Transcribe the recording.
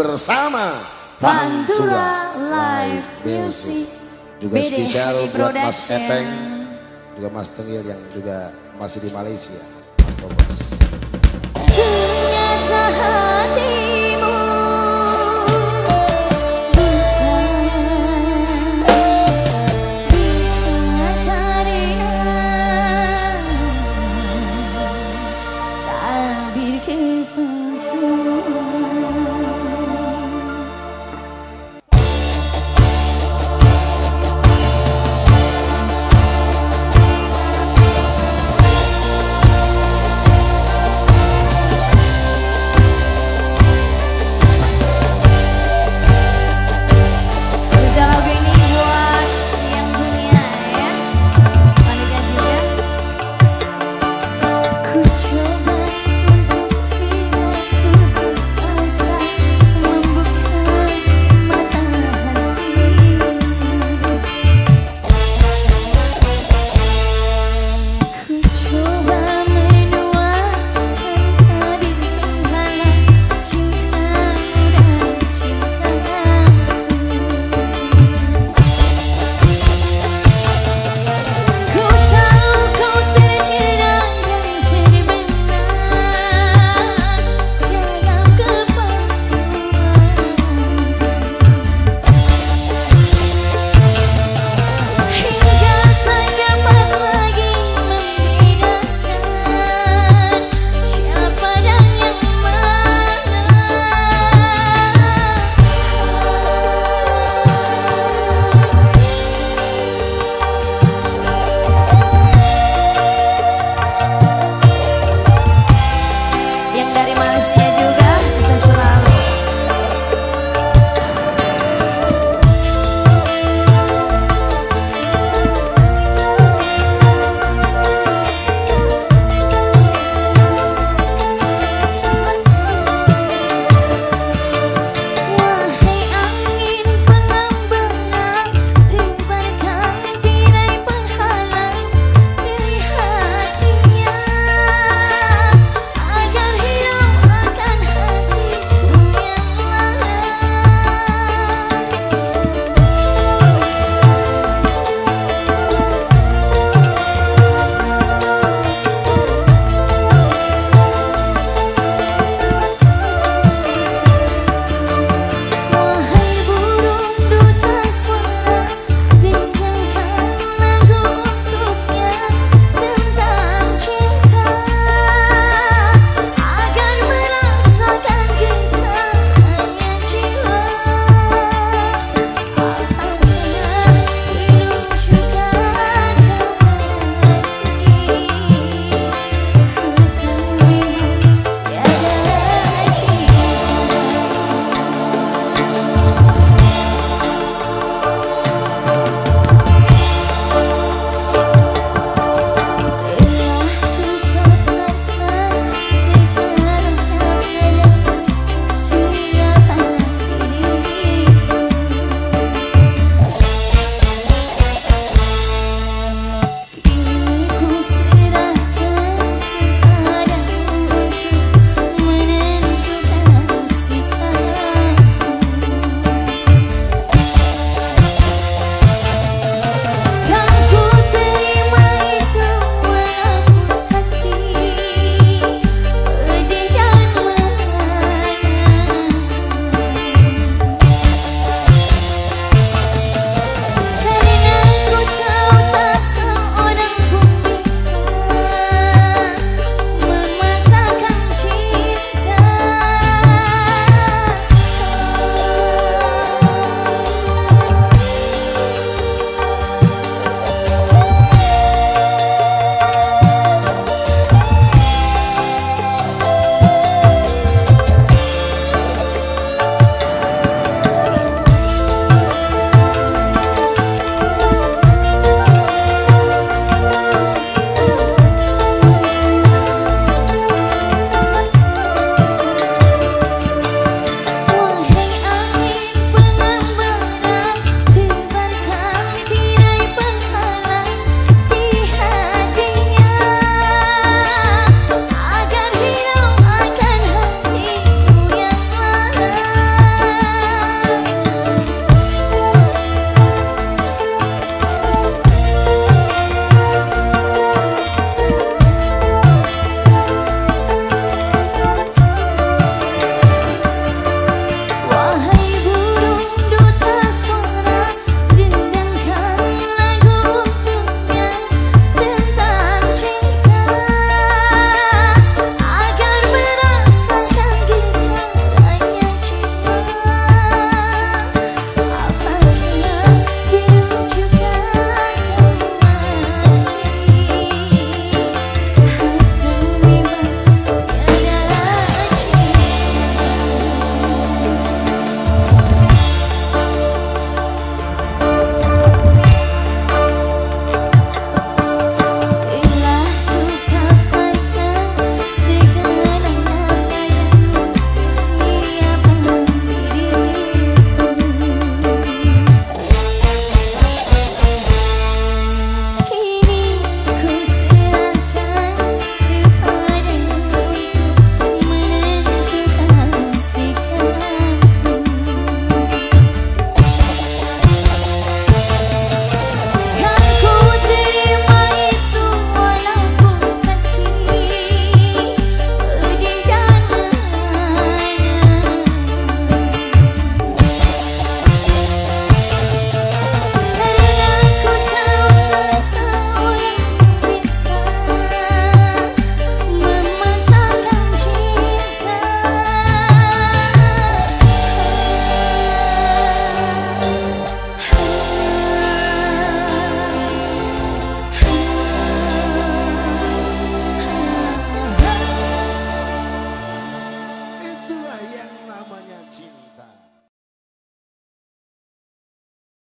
bersama Pantura Live Music. Juga BD spesial buat Mas Eteng, juga Mas Tengil yang juga masih di Malaysia. Mas Thomas.